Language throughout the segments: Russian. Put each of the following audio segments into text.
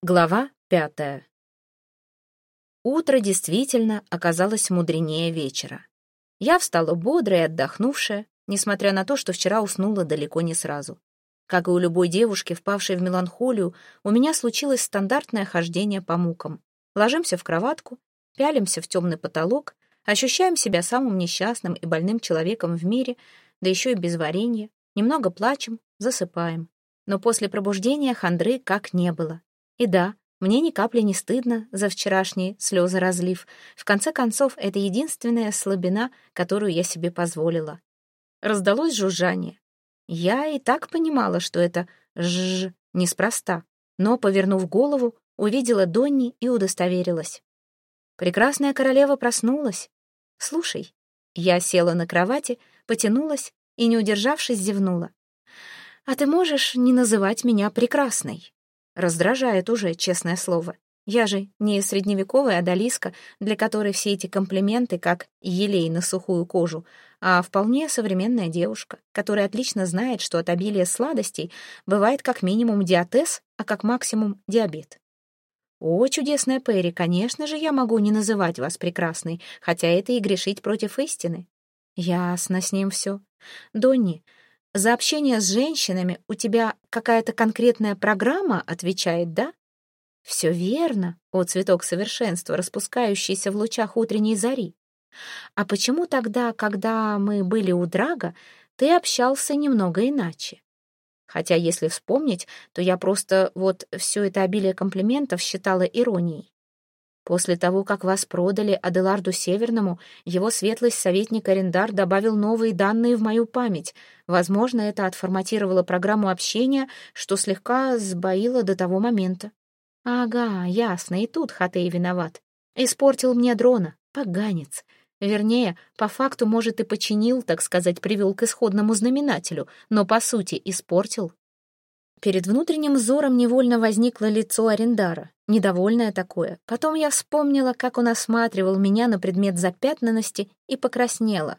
Глава пятая. Утро действительно оказалось мудренее вечера. Я встала бодрая и отдохнувшая, несмотря на то, что вчера уснула далеко не сразу. Как и у любой девушки, впавшей в меланхолию, у меня случилось стандартное хождение по мукам. Ложимся в кроватку, пялимся в темный потолок, ощущаем себя самым несчастным и больным человеком в мире, да еще и без варенья, немного плачем, засыпаем. Но после пробуждения хандры как не было. И да, мне ни капли не стыдно за вчерашний слезы разлив. В конце концов, это единственная слабина, которую я себе позволила. Раздалось жужжание. Я и так понимала, что это «жжж» неспроста, но, повернув голову, увидела Донни и удостоверилась. Прекрасная королева проснулась. «Слушай». Я села на кровати, потянулась и, не удержавшись, зевнула. «А ты можешь не называть меня прекрасной?» Раздражает уже, честное слово. Я же не средневековая одолиска, для которой все эти комплименты как елей на сухую кожу, а вполне современная девушка, которая отлично знает, что от обилия сладостей бывает как минимум диатез, а как максимум диабет. «О, чудесная Перри, конечно же, я могу не называть вас прекрасной, хотя это и грешить против истины». «Ясно с ним все. Донни, за общение с женщинами у тебя какая-то конкретная программа отвечает, да? Все верно, о цветок совершенства, распускающийся в лучах утренней зари. А почему тогда, когда мы были у Драга, ты общался немного иначе? Хотя, если вспомнить, то я просто вот все это обилие комплиментов считала иронией. После того, как вас продали Аделарду Северному, его светлость советник Арендар добавил новые данные в мою память. Возможно, это отформатировало программу общения, что слегка сбоило до того момента. Ага, ясно, и тут Хатей виноват. Испортил мне дрона, поганец. Вернее, по факту, может, и починил, так сказать, привел к исходному знаменателю, но, по сути, испортил. Перед внутренним взором невольно возникло лицо Арендара недовольное такое. Потом я вспомнила, как он осматривал меня на предмет запятнанности и покраснела.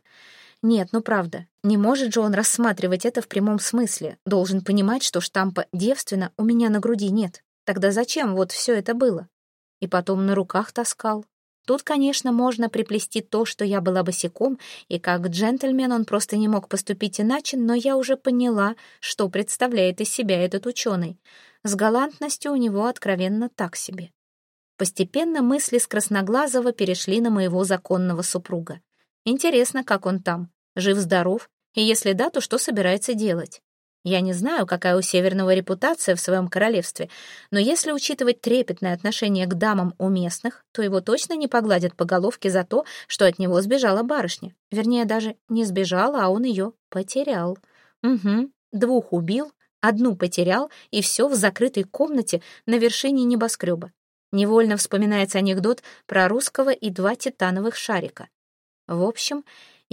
Нет, ну правда, не может же он рассматривать это в прямом смысле. Должен понимать, что штампа «девственно» у меня на груди нет. Тогда зачем вот все это было? И потом на руках таскал. Тут, конечно, можно приплести то, что я была босиком, и как джентльмен он просто не мог поступить иначе, но я уже поняла, что представляет из себя этот ученый. С галантностью у него откровенно так себе. Постепенно мысли с Красноглазого перешли на моего законного супруга. Интересно, как он там, жив-здоров, и если да, то что собирается делать? Я не знаю, какая у Северного репутация в своем королевстве, но если учитывать трепетное отношение к дамам у местных, то его точно не погладят по головке за то, что от него сбежала барышня. Вернее, даже не сбежала, а он ее потерял. Угу, двух убил, одну потерял, и все в закрытой комнате на вершине небоскреба. Невольно вспоминается анекдот про русского и два титановых шарика. В общем,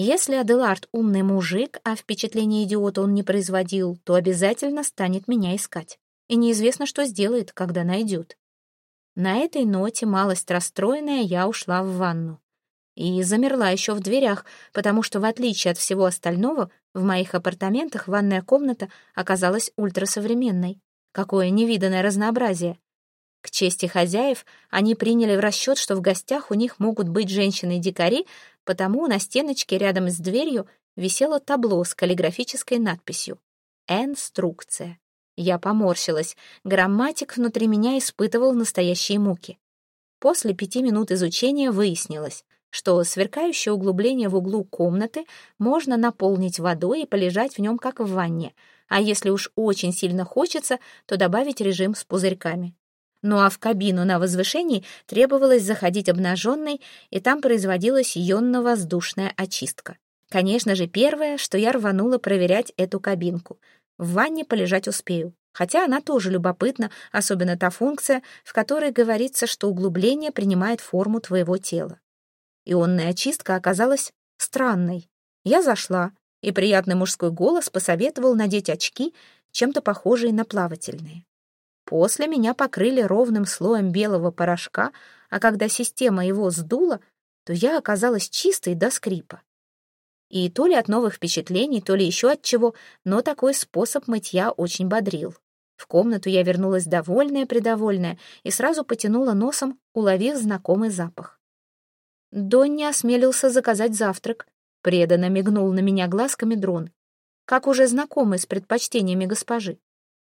если Аделард умный мужик, а впечатление идиота он не производил, то обязательно станет меня искать. И неизвестно, что сделает, когда найдет. На этой ноте, малость расстроенная, я ушла в ванну. И замерла еще в дверях, потому что, в отличие от всего остального, в моих апартаментах ванная комната оказалась ультрасовременной. Какое невиданное разнообразие. К чести хозяев, они приняли в расчет, что в гостях у них могут быть женщины-дикари, потому на стеночке рядом с дверью висело табло с каллиграфической надписью «Инструкция». Я поморщилась. Грамматик внутри меня испытывал настоящие муки. После пяти минут изучения выяснилось, что сверкающее углубление в углу комнаты можно наполнить водой и полежать в нем, как в ванне, а если уж очень сильно хочется, то добавить режим с пузырьками. Ну а в кабину на возвышении требовалось заходить обнаженной, и там производилась ионно-воздушная очистка. Конечно же, первое, что я рванула проверять эту кабинку. В ванне полежать успею. Хотя она тоже любопытна, особенно та функция, в которой говорится, что углубление принимает форму твоего тела. Ионная очистка оказалась странной. Я зашла, и приятный мужской голос посоветовал надеть очки, чем-то похожие на плавательные. После меня покрыли ровным слоем белого порошка, а когда система его сдула, то я оказалась чистой до скрипа. И то ли от новых впечатлений, то ли еще от чего, но такой способ мытья очень бодрил. В комнату я вернулась довольная-предовольная и сразу потянула носом, уловив знакомый запах. Донни осмелился заказать завтрак. Преданно мигнул на меня глазками дрон, как уже знакомый с предпочтениями госпожи.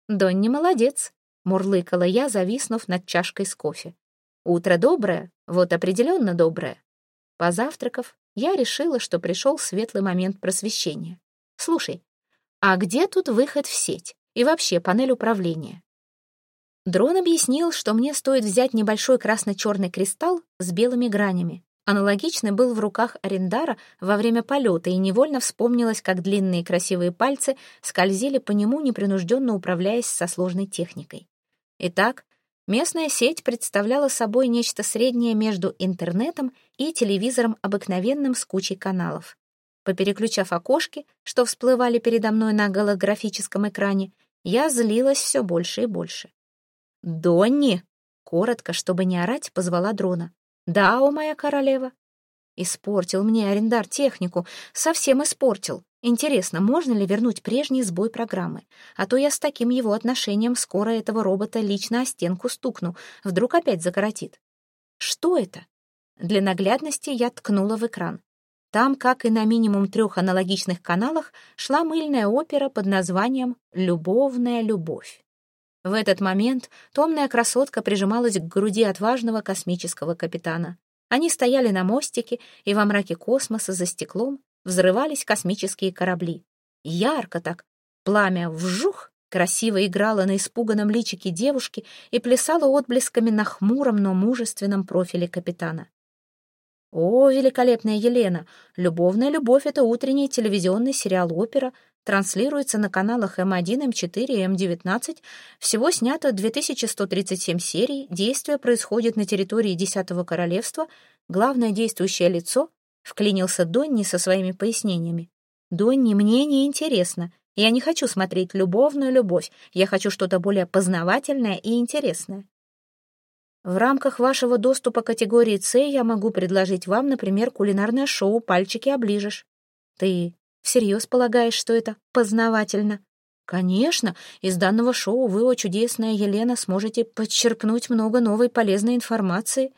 «Донни молодец», — мурлыкала я, зависнув над чашкой с кофе. «Утро доброе, вот определенно доброе». Позавтракав, я решила, что пришел светлый момент просвещения. «Слушай, а где тут выход в сеть? И вообще панель управления?» Дрон объяснил, что мне стоит взять небольшой красно-черный кристалл с белыми гранями, Аналогичный был в руках Арендара во время полета, и невольно вспомнилось, как длинные красивые пальцы скользили по нему, непринужденно управляясь со сложной техникой. Итак, местная сеть представляла собой нечто среднее между интернетом и телевизором обыкновенным с кучей каналов. Попереключав окошки, что всплывали передо мной на голографическом экране, я злилась все больше и больше. «Донни!» — коротко, чтобы не орать, позвала дрона. «Да, о моя королева». Испортил мне арендар технику, совсем испортил. Интересно, можно ли вернуть прежний сбой программы? А то я с таким его отношением скоро этого робота лично о стенку стукну, вдруг опять закоротит. Что это? Для наглядности я ткнула в экран. Там, как и на минимум трех аналогичных каналах, шла мыльная опера под названием «Любовная любовь». В этот момент томная красотка прижималась к груди отважного космического капитана. Они стояли на мостике, и во мраке космоса за стеклом взрывались космические корабли. Ярко так, пламя вжух, красиво играло на испуганном личике девушки и плясало отблесками на хмуром, но мужественном профиле капитана. О, великолепная Елена! «Любовная любовь» — это утренний телевизионный сериал-опера, транслируется на каналах М1, М4 и М19. Всего снято 2137 серий, действие происходит на территории Десятого Королевства. Главное действующее лицо вклинился Донни со своими пояснениями. «Донни, мне не интересно. Я не хочу смотреть любовную любовь. Я хочу что-то более познавательное и интересное. В рамках вашего доступа категории С я могу предложить вам, например, кулинарное шоу «Пальчики оближешь». Ты всерьез полагаешь, что это познавательно? Конечно, из данного шоу вы, о чудесная Елена, сможете подчеркнуть много новой полезной информации.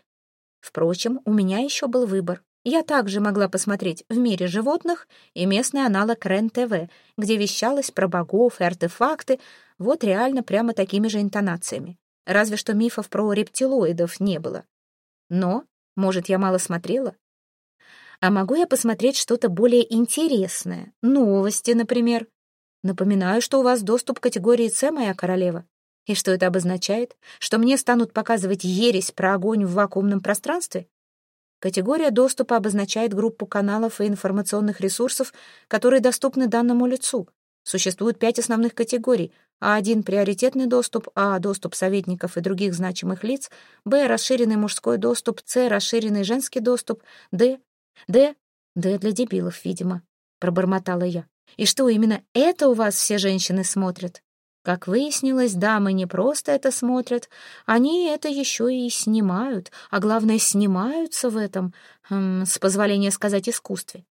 Впрочем, у меня еще был выбор. Я также могла посмотреть «В мире животных» и местный аналог РЕН-ТВ, где вещалось про богов и артефакты, вот реально прямо такими же интонациями. Разве что мифов про рептилоидов не было. Но, может, я мало смотрела? А могу я посмотреть что-то более интересное? Новости, например. Напоминаю, что у вас доступ к категории С, моя королева. И что это обозначает? Что мне станут показывать ересь про огонь в вакуумном пространстве? Категория доступа обозначает группу каналов и информационных ресурсов, которые доступны данному лицу. Существует пять основных категорий — а1 — приоритетный доступ, А — доступ советников и других значимых лиц, Б — расширенный мужской доступ, С — расширенный женский доступ, Д — Д — Д для дебилов, видимо, — пробормотала я. И что, именно это у вас все женщины смотрят? Как выяснилось, дамы не просто это смотрят, они это еще и снимают, а главное, снимаются в этом, эм, с позволения сказать, искусстве.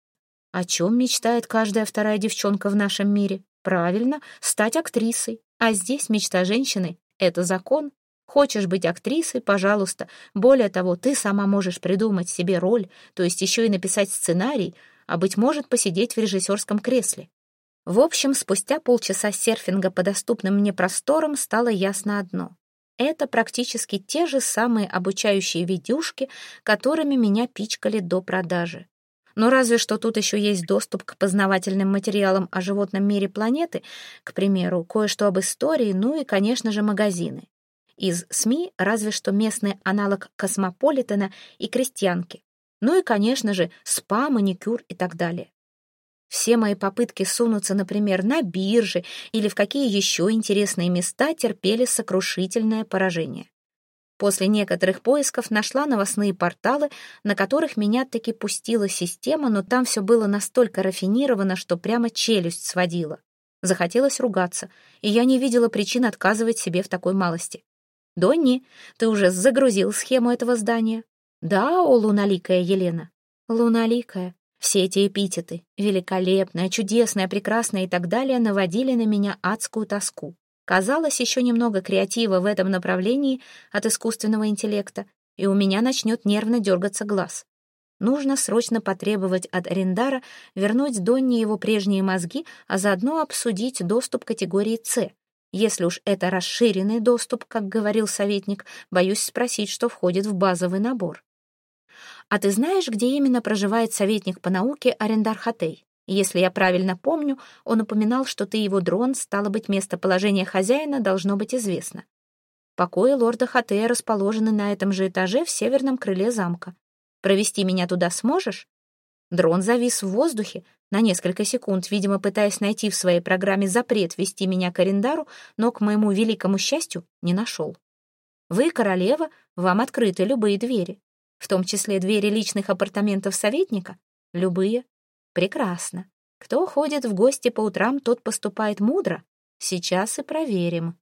О чем мечтает каждая вторая девчонка в нашем мире? Правильно, стать актрисой. А здесь мечта женщины — это закон. Хочешь быть актрисой — пожалуйста. Более того, ты сама можешь придумать себе роль, то есть еще и написать сценарий, а, быть может, посидеть в режиссерском кресле. В общем, спустя полчаса серфинга по доступным мне просторам стало ясно одно. Это практически те же самые обучающие видюшки, которыми меня пичкали до продажи. Но разве что тут еще есть доступ к познавательным материалам о животном мире планеты, к примеру, кое-что об истории, ну и, конечно же, магазины. Из СМИ разве что местный аналог космополитена и крестьянки. Ну и, конечно же, спа, маникюр и так далее. Все мои попытки сунуться, например, на биржи или в какие еще интересные места терпели сокрушительное поражение. После некоторых поисков нашла новостные порталы, на которых меня таки пустила система, но там все было настолько рафинировано, что прямо челюсть сводила. Захотелось ругаться, и я не видела причин отказывать себе в такой малости. «Донни, ты уже загрузил схему этого здания?» «Да, о, луналикая Елена». «Луналикая». Все эти эпитеты — великолепная, чудесная, прекрасная и так далее — наводили на меня адскую тоску. Казалось, еще немного креатива в этом направлении от искусственного интеллекта, и у меня начнет нервно дергаться глаз. Нужно срочно потребовать от Арендара вернуть Донне его прежние мозги, а заодно обсудить доступ категории «С». Если уж это расширенный доступ, как говорил советник, боюсь спросить, что входит в базовый набор. «А ты знаешь, где именно проживает советник по науке Арендар Хатей? Если я правильно помню, он упоминал, что ты его дрон, стало быть, местоположение хозяина должно быть известно. Покои лорда Хатея расположены на этом же этаже в северном крыле замка. Провести меня туда сможешь?» Дрон завис в воздухе на несколько секунд, видимо, пытаясь найти в своей программе запрет вести меня к Арендару, но, к моему великому счастью, не нашел. Вы, королева, вам открыты любые двери, в том числе двери личных апартаментов советника. Любые. Прекрасно. Кто ходит в гости по утрам, тот поступает мудро. Сейчас и проверим.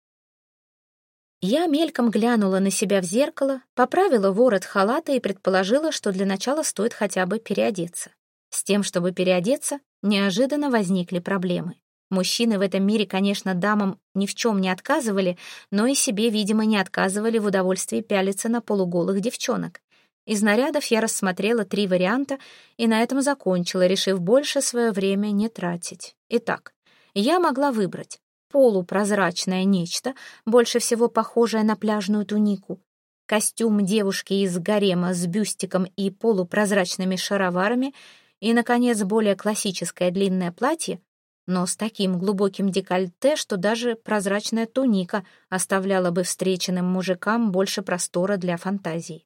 Я мельком глянула на себя в зеркало, поправила ворот халата и предположила, что для начала стоит хотя бы переодеться. С тем, чтобы переодеться, неожиданно возникли проблемы. Мужчины в этом мире, конечно, дамам ни в чем не отказывали, но и себе, видимо, не отказывали в удовольствии пялиться на полуголых девчонок. Из нарядов я рассмотрела три варианта и на этом закончила, решив больше свое время не тратить. Итак, я могла выбрать полупрозрачное нечто, больше всего похожее на пляжную тунику, костюм девушки из гарема с бюстиком и полупрозрачными шароварами и, наконец, более классическое длинное платье, но с таким глубоким декольте, что даже прозрачная туника оставляла бы встреченным мужикам больше простора для фантазий.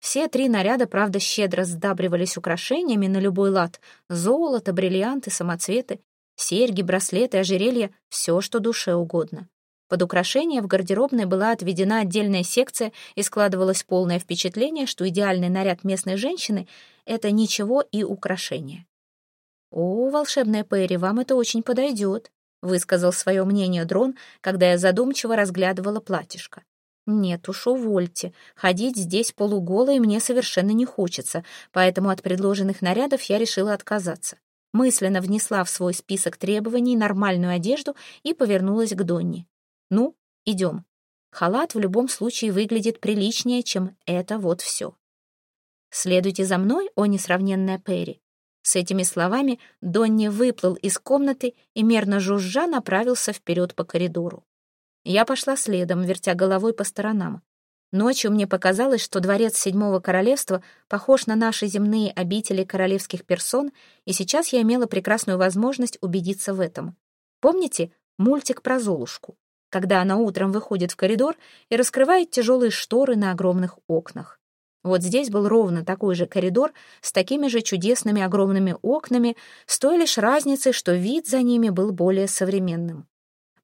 Все три наряда, правда, щедро сдабривались украшениями на любой лад — золото, бриллианты, самоцветы. Серьги, браслеты, ожерелья — все, что душе угодно. Под украшение в гардеробной была отведена отдельная секция и складывалось полное впечатление, что идеальный наряд местной женщины — это ничего и украшение. «О, волшебная Перри, вам это очень подойдет», — высказал свое мнение дрон, когда я задумчиво разглядывала платьишко. «Нет уж, увольте. Ходить здесь полуголой мне совершенно не хочется, поэтому от предложенных нарядов я решила отказаться мысленно внесла в свой список требований нормальную одежду и повернулась к Донни. «Ну, идем. Халат в любом случае выглядит приличнее, чем это вот все. Следуйте за мной, о несравненная Перри». С этими словами Донни выплыл из комнаты и, мерно жужжа, направился вперед по коридору. Я пошла следом, вертя головой по сторонам. Ночью мне показалось, что дворец Седьмого Королевства похож на наши земные обители королевских персон, и сейчас я имела прекрасную возможность убедиться в этом. Помните мультик про Золушку, когда она утром выходит в коридор и раскрывает тяжелые шторы на огромных окнах? Вот здесь был ровно такой же коридор с такими же чудесными огромными окнами, с той лишь разницей, что вид за ними был более современным.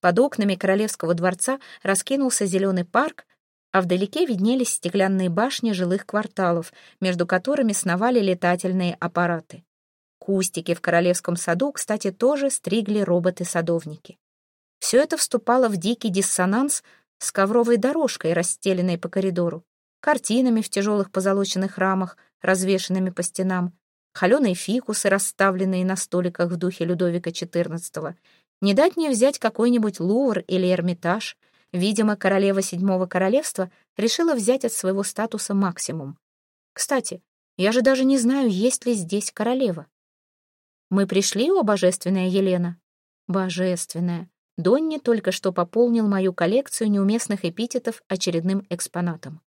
Под окнами королевского дворца раскинулся зеленый парк, а вдалеке виднелись стеклянные башни жилых кварталов, между которыми сновали летательные аппараты. Кустики в королевском саду, кстати, тоже стригли роботы-садовники. Все это вступало в дикий диссонанс с ковровой дорожкой, расстеленной по коридору, картинами в тяжелых позолоченных рамах, развешанными по стенам, холеные фикусы, расставленные на столиках в духе Людовика XIV. Не дать не взять какой-нибудь Лувр или Эрмитаж, Видимо, королева Седьмого Королевства решила взять от своего статуса максимум. Кстати, я же даже не знаю, есть ли здесь королева. Мы пришли, о божественная Елена? Божественная. Донни только что пополнил мою коллекцию неуместных эпитетов очередным экспонатом.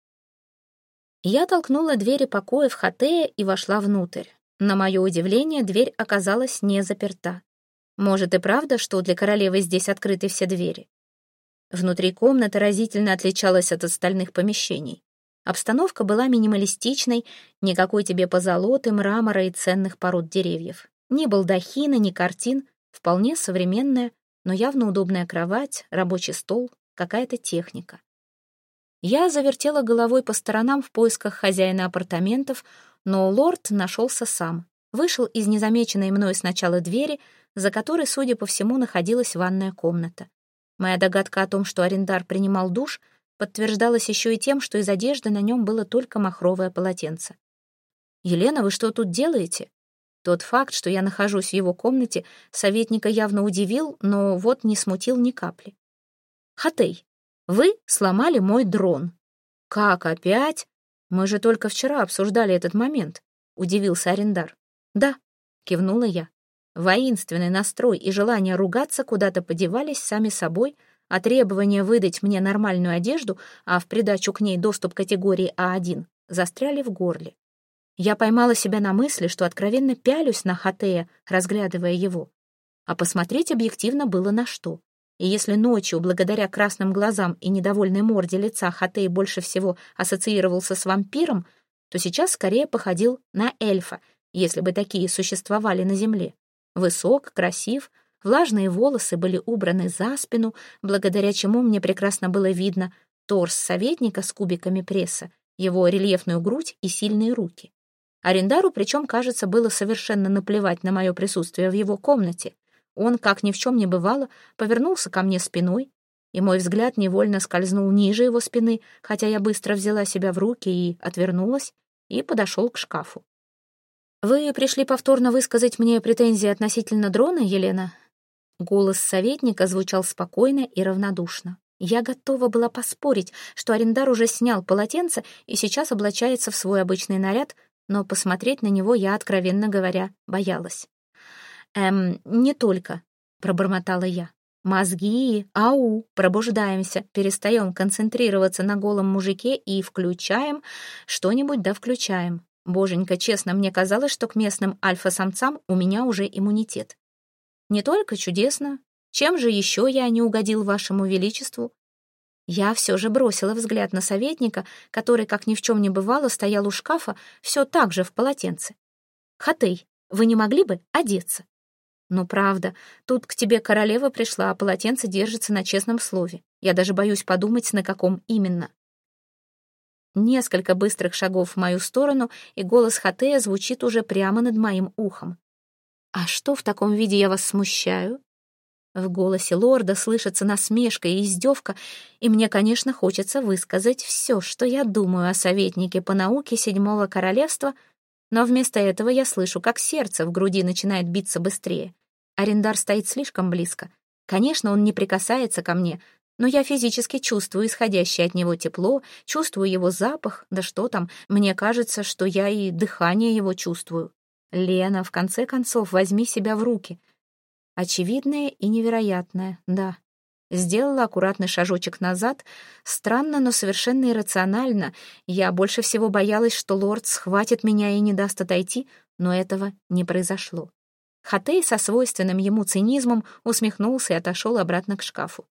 Я толкнула двери покоя в Хатея и вошла внутрь. На мое удивление, дверь оказалась не заперта. Может и правда, что для королевы здесь открыты все двери. Внутри комната разительно отличалась от остальных помещений. Обстановка была минималистичной, никакой тебе позолоты, мрамора и ценных пород деревьев. Ни балдахина, ни картин, вполне современная, но явно удобная кровать, рабочий стол, какая-то техника. Я завертела головой по сторонам в поисках хозяина апартаментов, но лорд нашелся сам. Вышел из незамеченной мной сначала двери, за которой, судя по всему, находилась ванная комната. Моя догадка о том, что арендар принимал душ, подтверждалась еще и тем, что из одежды на нем было только махровое полотенце. «Елена, вы что тут делаете?» Тот факт, что я нахожусь в его комнате, советника явно удивил, но вот не смутил ни капли. Хатей, вы сломали мой дрон». «Как опять? Мы же только вчера обсуждали этот момент», — удивился Арендар. «Да», — кивнула я. Воинственный настрой и желание ругаться куда-то подевались сами собой, а требование выдать мне нормальную одежду, а в придачу к ней доступ категории А1, застряли в горле. Я поймала себя на мысли, что откровенно пялюсь на Хатея, разглядывая его. А посмотреть объективно было на что. И если ночью, благодаря красным глазам и недовольной морде лица, Хатей больше всего ассоциировался с вампиром, то сейчас скорее походил на эльфа, если бы такие существовали на земле. Высок, красив, влажные волосы были убраны за спину, благодаря чему мне прекрасно было видно торс советника с кубиками пресса, его рельефную грудь и сильные руки. Арендару, причем, кажется, было совершенно наплевать на мое присутствие в его комнате. Он, как ни в чем не бывало, повернулся ко мне спиной, и мой взгляд невольно скользнул ниже его спины, хотя я быстро взяла себя в руки и отвернулась, и подошел к шкафу. «Вы пришли повторно высказать мне претензии относительно дрона, Елена?» Голос советника звучал спокойно и равнодушно. Я готова была поспорить, что арендар уже снял полотенце и сейчас облачается в свой обычный наряд, но посмотреть на него я, откровенно говоря, боялась. «Эм, не только», — пробормотала я. «Мозги, ау, пробуждаемся, перестаем концентрироваться на голом мужике и включаем что-нибудь, да включаем. Боженька, честно, мне казалось, что к местным альфа-самцам у меня уже иммунитет. Не только чудесно. Чем же еще я не угодил вашему величеству? Я все же бросила взгляд на советника, который, как ни в чем не бывало, стоял у шкафа, все так же в полотенце. «Хатей, вы не могли бы одеться?» «Ну, правда, тут к тебе королева пришла, а полотенце держится на честном слове. Я даже боюсь подумать, на каком именно». Несколько быстрых шагов в мою сторону, и голос Хатея звучит уже прямо над моим ухом. «А что в таком виде я вас смущаю?» В голосе лорда слышится насмешка и издевка, и мне, конечно, хочется высказать все, что я думаю о советнике по науке Седьмого Королевства, но вместо этого я слышу, как сердце в груди начинает биться быстрее. Арендар стоит слишком близко. Конечно, он не прикасается ко мне, но я физически чувствую исходящее от него тепло, чувствую его запах, да что там, мне кажется, что я и дыхание его чувствую. Лена, в конце концов, возьми себя в руки — Очевидное и невероятное, да. Сделала аккуратный шажочек назад. Странно, но совершенно иррационально. Я больше всего боялась, что лорд схватит меня и не даст отойти, но этого не произошло. Хатей со свойственным ему цинизмом усмехнулся и отошел обратно к шкафу.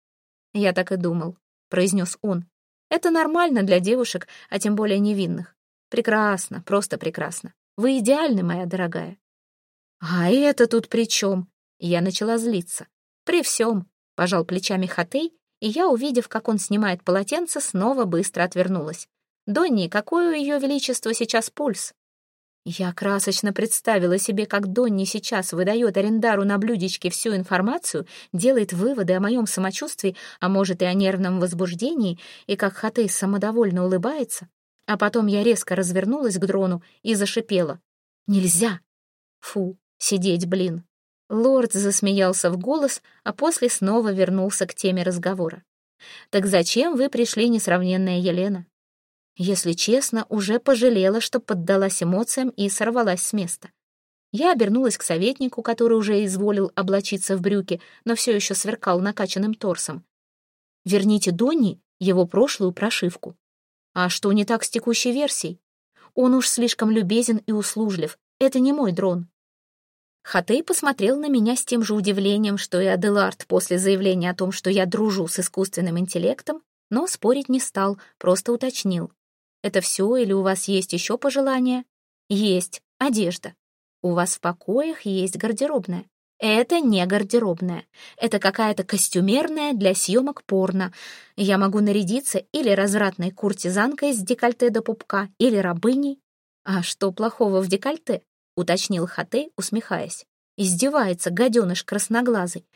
«Я так и думал», — произнес он. «Это нормально для девушек, а тем более невинных. Прекрасно, просто прекрасно. Вы идеальны, моя дорогая». «А это тут при чем?» Я начала злиться. «При всем», — пожал плечами Хатей, и я, увидев, как он снимает полотенце, снова быстро отвернулась. «Донни, какой у ее величества сейчас пульс?» Я красочно представила себе, как Донни сейчас выдает арендару на блюдечке всю информацию, делает выводы о моем самочувствии, а может и о нервном возбуждении, и как Хатей самодовольно улыбается. А потом я резко развернулась к дрону и зашипела. «Нельзя!» Фу, сидеть, блин. Лорд засмеялся в голос, а после снова вернулся к теме разговора. «Так зачем вы пришли, несравненная Елена?» Если честно, уже пожалела, что поддалась эмоциям и сорвалась с места. Я обернулась к советнику, который уже изволил облачиться в брюки, но все еще сверкал накачанным торсом. «Верните Донни его прошлую прошивку». «А что не так с текущей версией?» «Он уж слишком любезен и услужлив. Это не мой дрон». Хатей посмотрел на меня с тем же удивлением, что и Аделард после заявления о том, что я дружу с искусственным интеллектом, но спорить не стал, просто уточнил. «Это все или у вас есть еще пожелания?» «Есть. Одежда. У вас в покоях есть гардеробная. Это не гардеробная. Это какая-то костюмерная для съемок порно. Я могу нарядиться или развратной куртизанкой с декольте до пупка, или рабыней. А что плохого в декольте? Уточнил Хатей, усмехаясь. Издевается гаденыш красноглазый.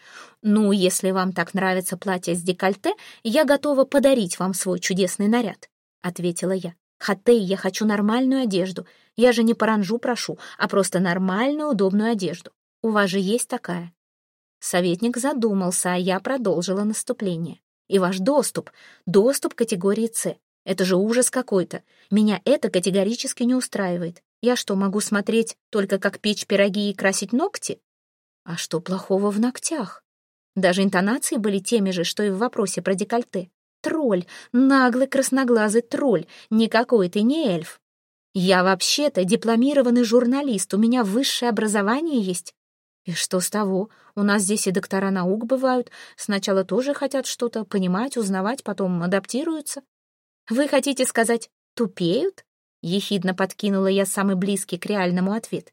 «Ну, если вам так нравится платье с декольте, я готова подарить вам свой чудесный наряд», — ответила я. «Хатей, я хочу нормальную одежду. Я же не паранжу прошу, а просто нормальную удобную одежду. У вас же есть такая». Советник задумался, а я продолжила наступление. И ваш доступ, доступ категории С. Это же ужас какой-то. Меня это категорически не устраивает. Я что, могу смотреть только как печь пироги и красить ногти? А что плохого в ногтях? Даже интонации были теми же, что и в вопросе про декольте. Тролль, наглый красноглазый тролль, никакой ты не эльф. Я вообще-то дипломированный журналист, у меня высшее образование есть. И что с того? У нас здесь и доктора наук бывают. Сначала тоже хотят что-то понимать, узнавать, потом адаптируются. Вы хотите сказать «тупеют»? Ехидно подкинула я самый близкий к реальному ответ.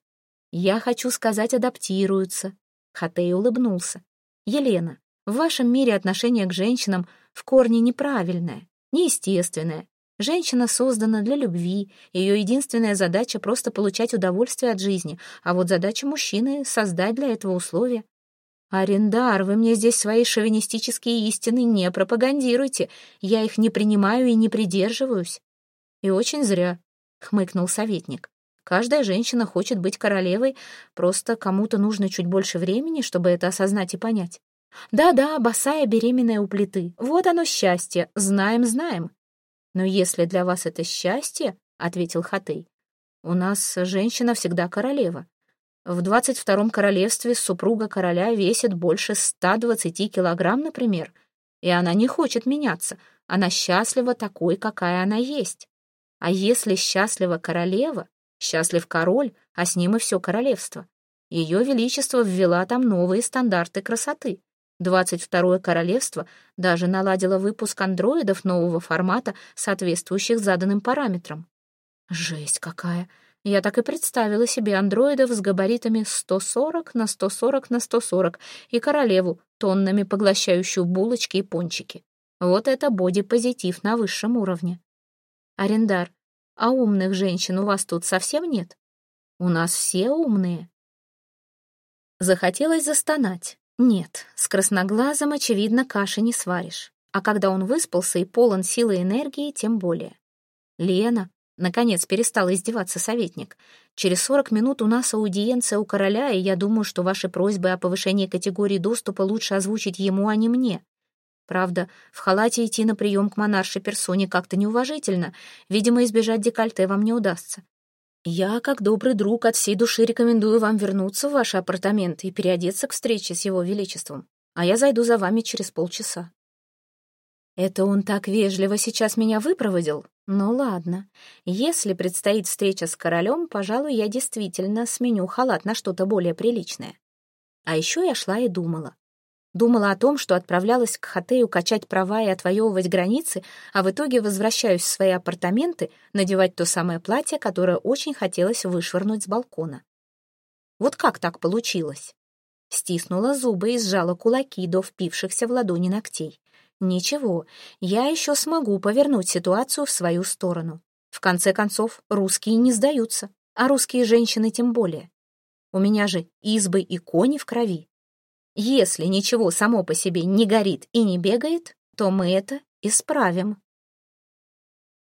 Я хочу сказать «адаптируются». Хатей улыбнулся. Елена, в вашем мире отношение к женщинам в корне неправильное, неестественное. Женщина создана для любви, ее единственная задача — просто получать удовольствие от жизни, а вот задача мужчины — создать для этого условия. «Арендар, вы мне здесь свои шовинистические истины не пропагандируйте, я их не принимаю и не придерживаюсь». «И очень зря», — хмыкнул советник. «Каждая женщина хочет быть королевой, просто кому-то нужно чуть больше времени, чтобы это осознать и понять. Да-да, босая беременная у плиты, вот оно счастье, знаем-знаем». «Но если для вас это счастье, — ответил Хатей, — у нас женщина всегда королева. В двадцать втором королевстве супруга короля весит больше ста двадцати килограмм, например, и она не хочет меняться, она счастлива такой, какая она есть. А если счастлива королева, счастлив король, а с ним и все королевство. Ее Величество ввела там новые стандарты красоты. 22-е королевство даже наладило выпуск андроидов нового формата, соответствующих заданным параметрам. Жесть какая! Я так и представила себе андроидов с габаритами 140 на 140 на 140 и королеву, тоннами поглощающую булочки и пончики. Вот это боди-позитив на высшем уровне. Арендар, а умных женщин у вас тут совсем нет? У нас все умные. Захотелось застонать. Нет, с красноглазом, очевидно, каши не сваришь. А когда он выспался и полон силы и энергии, тем более. Лена, наконец, перестал издеваться советник. Через сорок минут у нас аудиенция у короля, и я думаю, что ваши просьбы о повышении категории доступа лучше озвучить ему, а не мне. Правда, в халате идти на прием к монаршей персоне как-то неуважительно. Видимо, избежать декольте вам не удастся. Я, как добрый друг, от всей души рекомендую вам вернуться в ваши апартаменты и переодеться к встрече с его величеством, а я зайду за вами через полчаса. Это он так вежливо сейчас меня выпроводил? Ну ладно. Если предстоит встреча с королем, пожалуй, я действительно сменю халат на что-то более приличное. А еще я шла и думала. Думала о том, что отправлялась к Хатею качать права и отвоевывать границы, а в итоге возвращаюсь в свои апартаменты надевать то самое платье, которое очень хотелось вышвырнуть с балкона. Вот как так получилось? Стиснула зубы и сжала кулаки до впившихся в ладони ногтей. Ничего, я еще смогу повернуть ситуацию в свою сторону. В конце концов, русские не сдаются, а русские женщины тем более. У меня же избы и кони в крови. Если ничего само по себе не горит и не бегает, то мы это исправим.